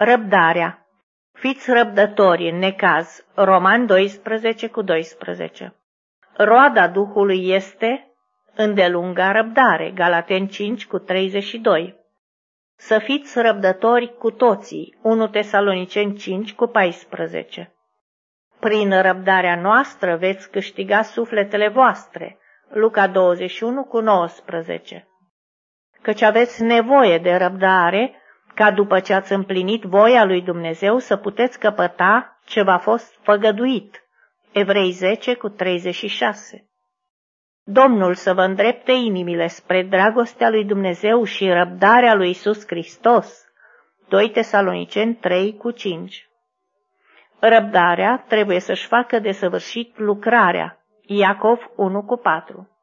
Răbdarea. Fiți răbdători în necaz. Roman 12 cu 12. Roada Duhului este îndelunga răbdare. Galaten 5 cu 32. Să fiți răbdători cu toții. 1 Tesaloniceni 5 cu 14. Prin răbdarea noastră veți câștiga sufletele voastre. Luca 21 cu 19. Căci aveți nevoie de răbdare ca după ce ați împlinit voia lui Dumnezeu să puteți căpăta ce v-a fost făgăduit. Evrei 10 cu 36 Domnul să vă îndrepte inimile spre dragostea lui Dumnezeu și răbdarea lui Isus Hristos. 2 Tesaloniceni 3 cu 5 Răbdarea trebuie să-și facă de săvârșit lucrarea. Iacov 1 cu 4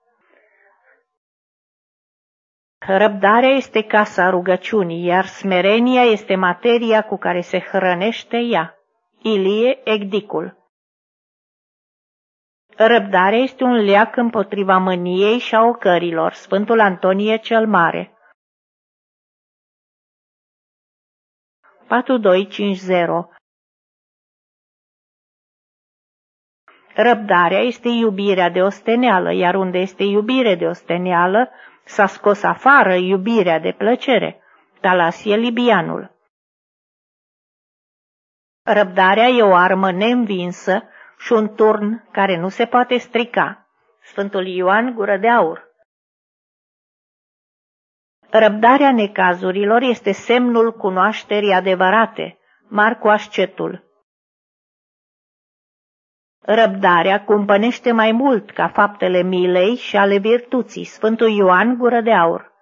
Răbdarea este casa rugăciunii, iar smerenia este materia cu care se hrănește ea. Ilie Egdicul Răbdarea este un leac împotriva mâniei și a ocărilor. Sfântul Antonie cel Mare 4250 Răbdarea este iubirea de osteneală, iar unde este iubire de osteneală, S-a scos afară iubirea de plăcere. Talasie Libianul Răbdarea e o armă neînvinsă și un turn care nu se poate strica. Sfântul Ioan Gură de Aur Răbdarea necazurilor este semnul cunoașterii adevărate. Marcu Ascetul Răbdarea cumpănește mai mult ca faptele milei și ale virtuții. Sfântul Ioan Gură de Aur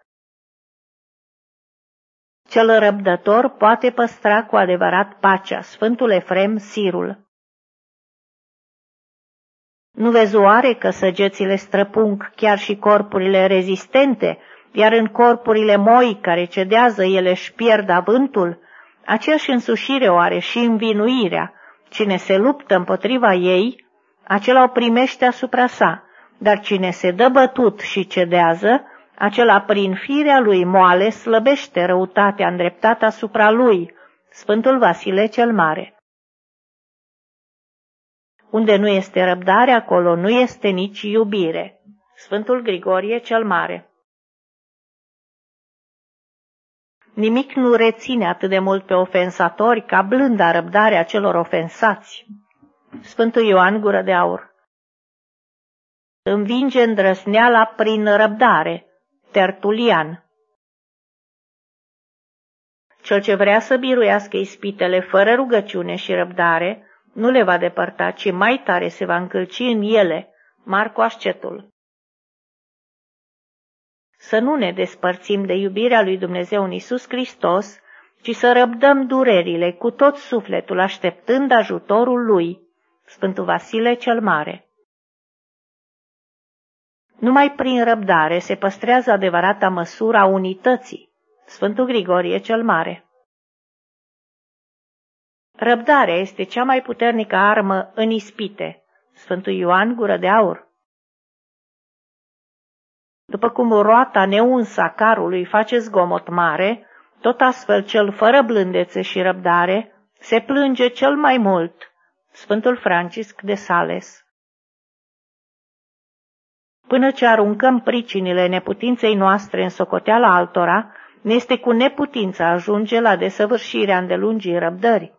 Cel răbdător poate păstra cu adevărat pacea. Sfântul Efrem Sirul Nu vezi oare că săgețile străpung chiar și corpurile rezistente, iar în corpurile moi care cedează ele își pierd avântul? Aceeași însușire o are și învinuirea, Cine se luptă împotriva ei, acela o primește asupra sa, dar cine se dă bătut și cedează, acela prin firea lui moale slăbește răutatea îndreptată asupra lui, Sfântul Vasile cel Mare. Unde nu este răbdare, acolo nu este nici iubire. Sfântul Grigorie cel Mare. Nimic nu reține atât de mult pe ofensatori ca blânda răbdare a celor ofensați. Sfântul Ioan Gură de Aur Învinge îndrăsneala prin răbdare. Tertulian Cel ce vrea să biruiască ispitele fără rugăciune și răbdare, nu le va depărta, ci mai tare se va încălci în ele. Marco Ascetul să nu ne despărțim de iubirea lui Dumnezeu în Isus Hristos, ci să răbdăm durerile cu tot sufletul, așteptând ajutorul lui. Sfântul Vasile cel Mare Numai prin răbdare se păstrează adevărata măsura unității. Sfântul Grigorie cel Mare Răbdarea este cea mai puternică armă în ispite. Sfântul Ioan Gură de Aur după cum roata neunsă a carului face zgomot mare, tot astfel cel fără blândețe și răbdare se plânge cel mai mult. Sfântul Francisc de Sales Până ce aruncăm pricinile neputinței noastre în socoteala altora, ne este cu neputință ajunge la desăvârșirea îndelungii răbdări.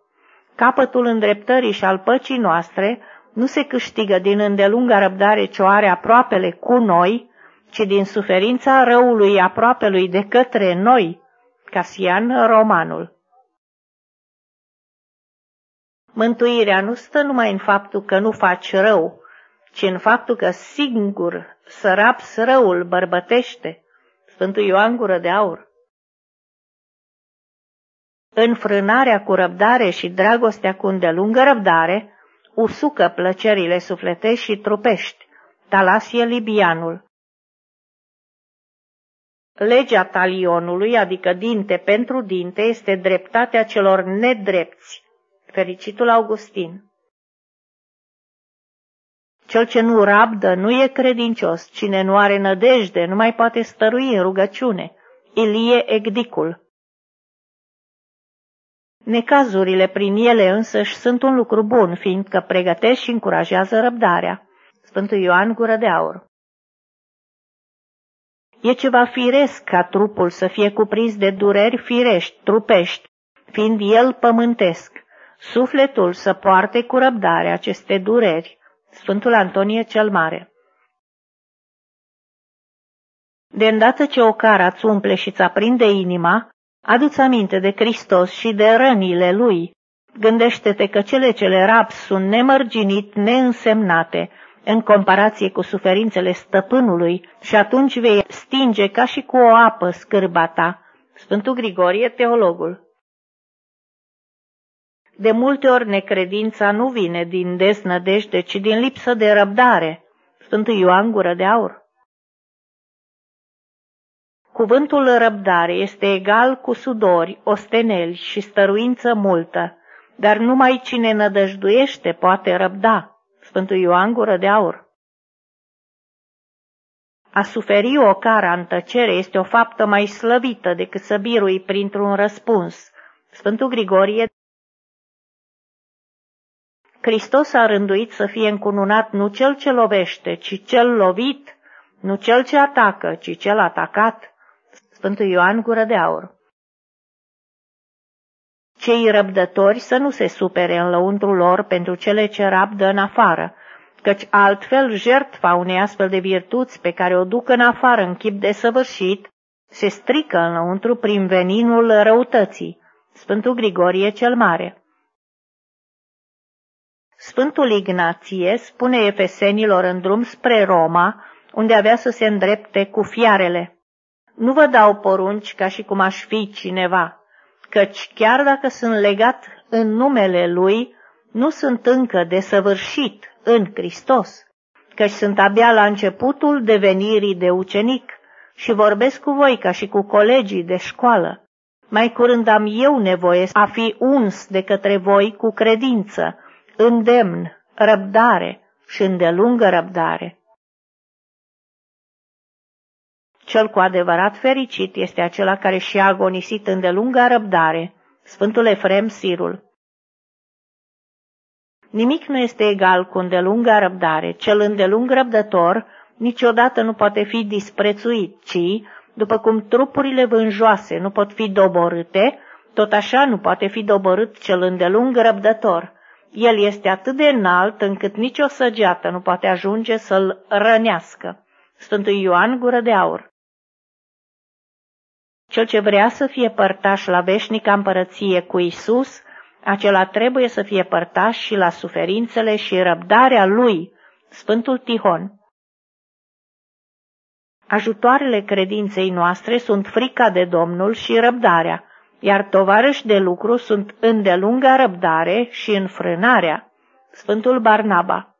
Capătul îndreptării și al păcii noastre nu se câștigă din îndelunga răbdare ce o are aproapele cu noi, ci din suferința răului aproapelui de către noi, Casian Romanul. Mântuirea nu stă numai în faptul că nu faci rău, ci în faptul că singur săraps răul bărbătește. Sfântul Ioan Gură de Aur. Înfrânarea cu răbdare și dragostea cu îndelungă răbdare usucă plăcerile sufletești și trupești. Talasie Libianul Legea talionului, adică dinte pentru dinte, este dreptatea celor nedrepți. Fericitul Augustin Cel ce nu rabdă nu e credincios, cine nu are nădejde nu mai poate stărui în rugăciune. Ilie Egdicul Necazurile prin ele însăși sunt un lucru bun, fiindcă pregătesc și încurajează răbdarea. Sfântul Ioan Gură de Aur E ceva firesc ca trupul să fie cuprins de dureri firești, trupești, fiind el pământesc. Sufletul să poarte cu răbdare aceste dureri. Sfântul Antonie cel Mare De îndată ce o cara îți umple și îți aprinde inima, adu-ți aminte de Hristos și de rănile Lui. Gândește-te că cele ce le raps sunt nemărginit, neînsemnate, în comparație cu suferințele stăpânului și atunci vei stinge ca și cu o apă scârba ta. Sfântul Grigorie, teologul. De multe ori necredința nu vine din desnădejde, ci din lipsă de răbdare. Sfântul Ioan Gură de Aur. Cuvântul răbdare este egal cu sudori, osteneli și stăruință multă, dar numai cine nădăjduiește poate răbda. Sfântul Ioan Gură de Aur. A suferi o cara în tăcere este o faptă mai slăvită decât să birui printr-un răspuns. Sfântul Grigorie Hristos a rânduit să fie încununat nu cel ce lovește, ci cel lovit, nu cel ce atacă, ci cel atacat. Sfântul Ioan Gură de Aur cei răbdători să nu se supere în lăuntru lor pentru cele ce rabdă în afară, căci altfel jertfa unei astfel de virtuți pe care o duc în afară în chip de săvârșit, se strică în lăuntru prin veninul răutății. Sfântul Grigorie cel Mare Sfântul Ignație spune efesenilor în drum spre Roma, unde avea să se îndrepte cu fiarele. Nu vă dau porunci ca și cum aș fi cineva, căci chiar dacă sunt legat în numele Lui, nu sunt încă desăvârșit în Hristos, căci sunt abia la începutul devenirii de ucenic și vorbesc cu voi ca și cu colegii de școală. Mai curând am eu nevoie a fi uns de către voi cu credință, îndemn, răbdare și îndelungă răbdare. Cel cu adevărat fericit este acela care și-a agonisit îndelunga răbdare, Sfântul Efrem Sirul. Nimic nu este egal cu îndelunga răbdare. Cel îndelung răbdător niciodată nu poate fi disprețuit, ci, după cum trupurile vânjoase nu pot fi doborâte, tot așa nu poate fi doborât cel îndelung răbdător. El este atât de înalt încât nicio săgeată nu poate ajunge să-l rănească. Sfântul Ioan Gură de Aur cel ce vrea să fie părtaș la veșnica împărăție cu Isus, acela trebuie să fie părtaș și la suferințele și răbdarea lui, Sfântul Tihon. Ajutoarele credinței noastre sunt frica de Domnul și răbdarea, iar tovarăși de lucru sunt îndelunga răbdare și înfrânarea. Sfântul Barnaba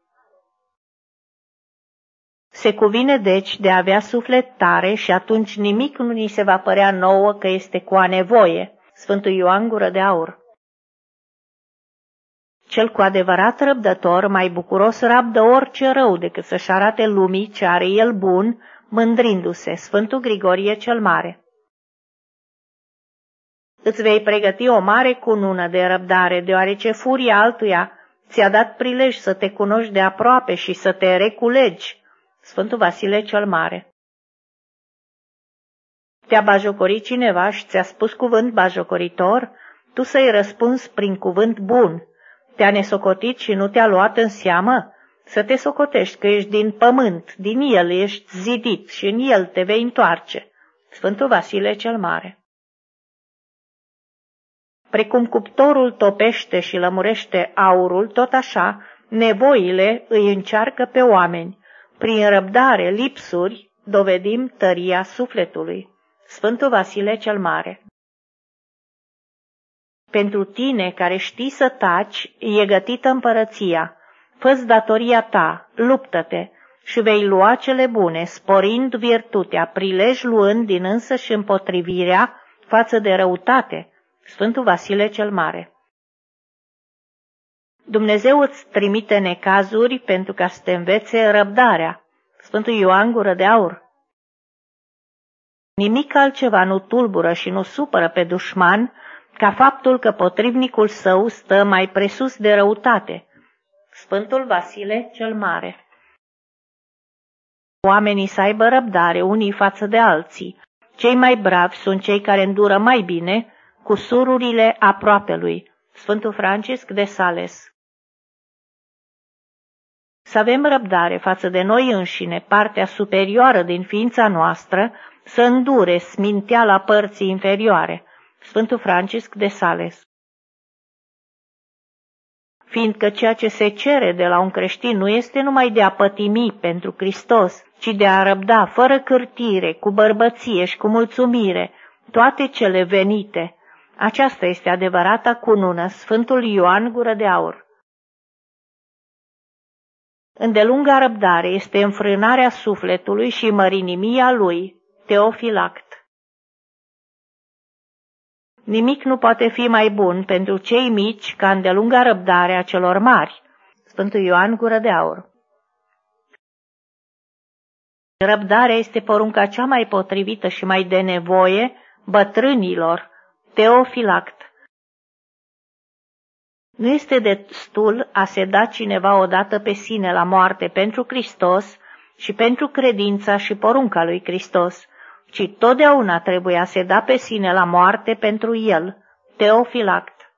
se cuvine deci de a avea suflet tare și atunci nimic nu ni se va părea nouă că este cu a nevoie. Sfântul Ioan Gură de Aur Cel cu adevărat răbdător, mai bucuros rabdă orice rău decât să-și arate lumii ce are el bun, mândrindu-se. Sfântul Grigorie cel Mare Îți vei pregăti o mare cunună de răbdare, deoarece furia altuia ți-a dat prilej să te cunoști de aproape și să te reculegi, Sfântul Vasile cel Mare. Te-a bajocorit cineva și ți-a spus cuvânt bajocoritor, tu să-i răspunzi prin cuvânt bun. Te-a nesocotit și nu te-a luat în seamă? Să te socotești că ești din pământ, din el ești zidit și în el te vei întoarce. Sfântul Vasile cel Mare. Precum cuptorul topește și lămurește aurul, tot așa, nevoile îi încearcă pe oameni prin răbdare, lipsuri, dovedim tăria sufletului. Sfântul Vasile cel Mare Pentru tine care știi să taci, e gătită împărăția. fă datoria ta, luptă-te și vei lua cele bune, sporind virtutea, prilej luând din însă și împotrivirea față de răutate. Sfântul Vasile cel Mare Dumnezeu îți trimite necazuri pentru ca să te învețe răbdarea. Sfântul Ioan Gură de Aur Nimic altceva nu tulbură și nu supără pe dușman ca ca faptul că potrivnicul său stă mai presus de răutate. Sfântul Vasile cel Mare Oamenii să aibă răbdare unii față de alții. Cei mai bravi sunt cei care îndură mai bine cu sururile aproapelui. Sfântul Francisc de Sales Să avem răbdare față de noi înșine, partea superioară din ființa noastră, să îndure sminteala părții inferioare. Sfântul Francisc de Sales fiindcă ceea ce se cere de la un creștin nu este numai de a pătimi pentru Hristos, ci de a răbda fără cârtire, cu bărbăție și cu mulțumire, toate cele venite. Aceasta este adevărata cunună, Sfântul Ioan Gură de Aur. Îndelunga răbdare este înfrânarea sufletului și mărinimia lui, Teofilact. Nimic nu poate fi mai bun pentru cei mici ca îndelunga răbdarea celor mari. Sfântul Ioan Gură de Aur Răbdarea este porunca cea mai potrivită și mai de nevoie bătrânilor, teofilact. Nu este destul a se da cineva odată pe sine la moarte pentru Hristos și pentru credința și porunca lui Hristos, ci totdeauna trebuie a se da pe sine la moarte pentru el, teofilact.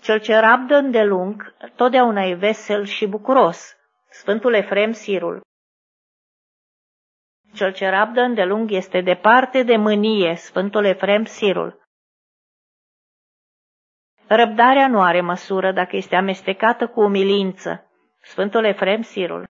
Cel ce rabdă îndelung, totdeauna e vesel și bucuros. Sfântul Efrem Sirul Cel ce rabdă îndelung este departe de mânie, Sfântul Efrem Sirul. Răbdarea nu are măsură dacă este amestecată cu umilință, Sfântul Efrem Sirul.